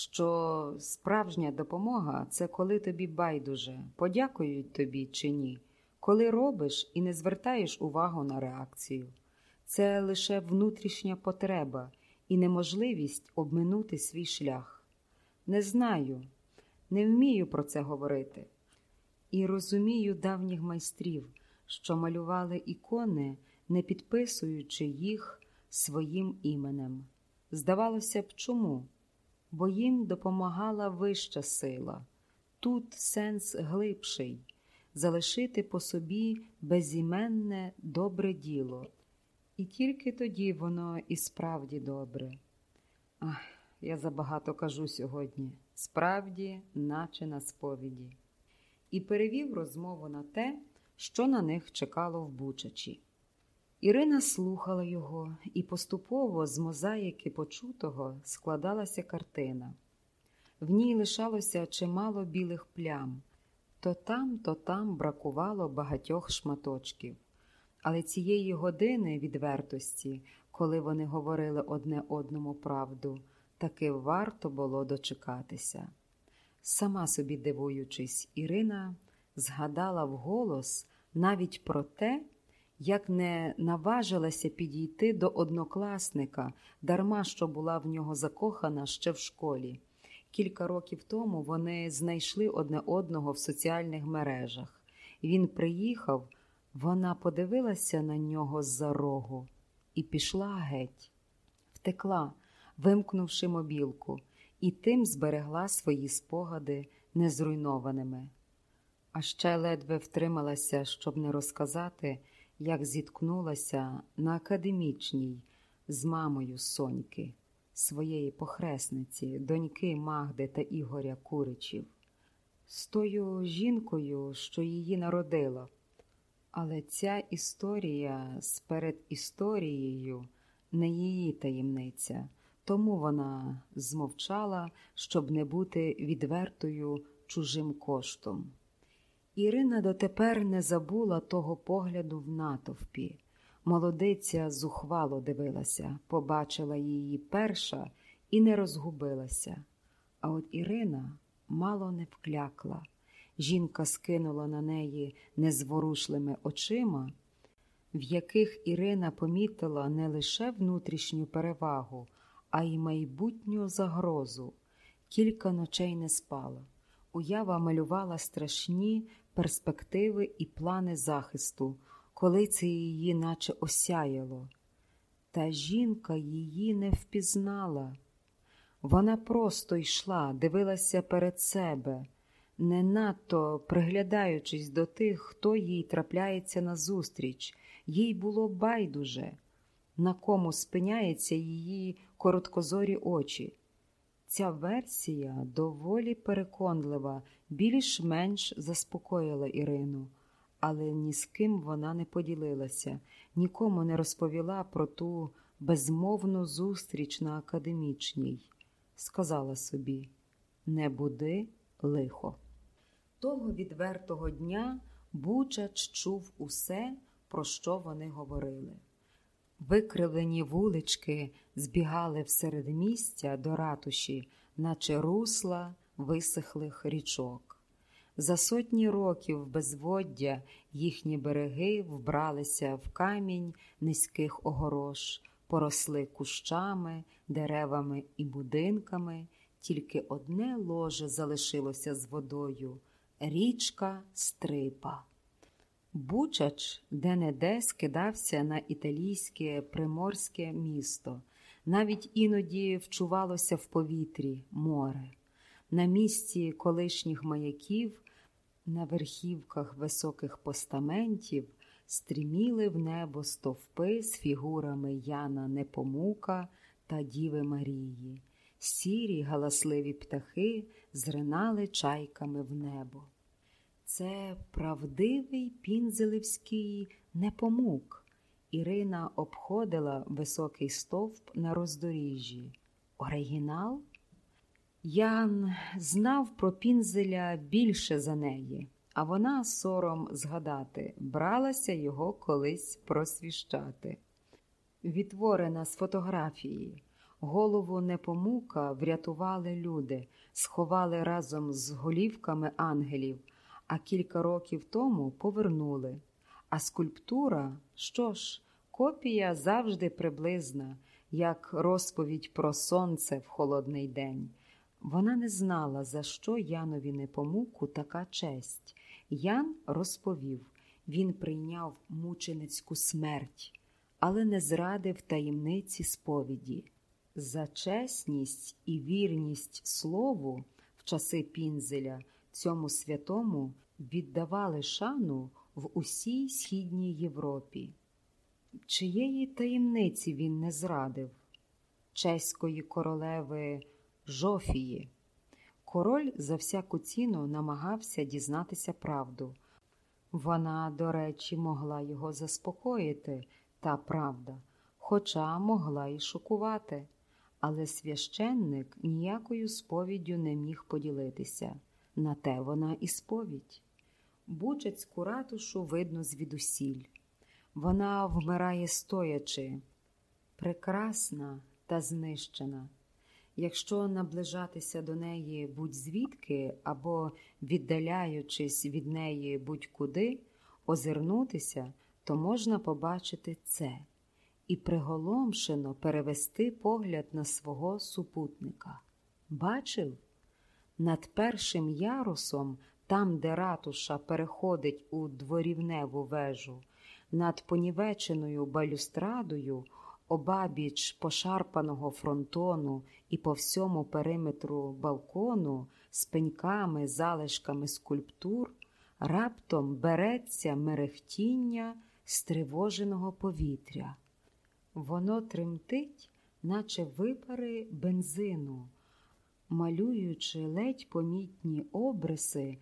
що справжня допомога це коли тобі байдуже, подякують тобі чи ні, коли робиш і не звертаєш увагу на реакцію. Це лише внутрішня потреба і неможливість обминути свій шлях. Не знаю, не вмію про це говорити. І розумію давніх майстрів, що малювали ікони, не підписуючи їх своїм іменем. Здавалося б, чому? Бо їм допомагала вища сила. Тут сенс глибший залишити по собі безіменне добре діло. І тільки тоді воно і справді добре. Ах, я забагато кажу сьогодні, справді, наче на сповіді, і перевів розмову на те, що на них чекало в Бучачі. Ірина слухала його, і поступово з мозаїки почутого складалася картина. В ній лишалося чимало білих плям, то там, то там бракувало багатьох шматочків. Але цієї години відвертості, коли вони говорили одне одному правду, таки варто було дочекатися. Сама собі дивуючись, Ірина згадала вголос навіть про те, як не наважилася підійти до однокласника, дарма що була в нього закохана ще в школі. Кілька років тому вони знайшли одне одного в соціальних мережах. Він приїхав, вона подивилася на нього з-за рогу і пішла геть, втекла, вимкнувши мобілку, і тим зберегла свої спогади незруйнованими. А ще ледве втрималася, щоб не розказати, як зіткнулася на академічній з мамою Соньки, своєї похресниці, доньки Магди та Ігоря Куричів, з тою жінкою, що її народила. Але ця історія з передісторією не її таємниця, тому вона змовчала, щоб не бути відвертою чужим коштом. Ірина дотепер не забула того погляду в натовпі. Молодиця зухвало дивилася, побачила її перша і не розгубилася. А от Ірина мало не вклякла. Жінка скинула на неї незворушлими очима, в яких Ірина помітила не лише внутрішню перевагу, а й майбутню загрозу. Кілька ночей не спала. Уява малювала страшні перспективи і плани захисту, коли це її наче осяяло. Та жінка її не впізнала. Вона просто йшла, дивилася перед себе, не надто приглядаючись до тих, хто їй трапляється назустріч. їй було байдуже, на кому спиняється її короткозорі очі. Ця версія доволі переконлива, більш-менш заспокоїла Ірину, але ні з ким вона не поділилася, нікому не розповіла про ту безмовну зустріч на академічній. Сказала собі не буди лихо. Того відвертого дня Бучач чув усе, про що вони говорили. Викривлені вулички збігали в середмістя до ратуші, наче русла висохлих річок. За сотні років безводдя їхні береги вбралися в камінь низьких огорош, поросли кущами, деревами і будинками, тільки одне ложе залишилося з водою річка Стрипа. Бучач де-не-де скидався на італійське приморське місто, навіть іноді вчувалося в повітрі море. На місці колишніх маяків, на верхівках високих постаментів стріміли в небо стовпи з фігурами Яна Непомука та Діви Марії. Сірі галасливі птахи зринали чайками в небо. Це правдивий пінзелевський непомук. Ірина обходила високий стовп на роздоріжжі. Оригінал? Ян знав про пінзеля більше за неї, а вона, сором згадати, бралася його колись просвіщати. Відтворена з фотографії. Голову Непомука врятували люди, сховали разом з голівками ангелів, а кілька років тому повернули. А скульптура, що ж, копія завжди приблизна, як розповідь про сонце в холодний день. Вона не знала, за що Янові Непомуку така честь. Ян розповів він прийняв мученицьку смерть, але не зрадив таємниці сповіді. За чесність і вірність слову в часи Пінзеля цьому святому віддавали шану в усій східній Європі. Чиєї таємниці він не зрадив? Чеської королеви Жофії. Король за всяку ціну намагався дізнатися правду. Вона, до речі, могла його заспокоїти, та правда, хоча могла й шокувати. Але священник ніякою сповіддю не міг поділитися. На те вона і сповідь. Бучацьку ратушу видно звідусіль. Вона вмирає стоячи, прекрасна та знищена. Якщо наближатися до неї будь-звідки або, віддаляючись від неї будь-куди, озирнутися, то можна побачити це і приголомшено перевести погляд на свого супутника. Бачив? Над першим ярусом, там, де ратуша переходить у дворівневу вежу, над понівеченою балюстрадою, обабіч пошарпаного фронтону і по всьому периметру балкону з пеньками, залишками скульптур, раптом береться мерехтіння стривоженого повітря. Воно тремтить, наче випари бензину, малюючи ледь помітні обриси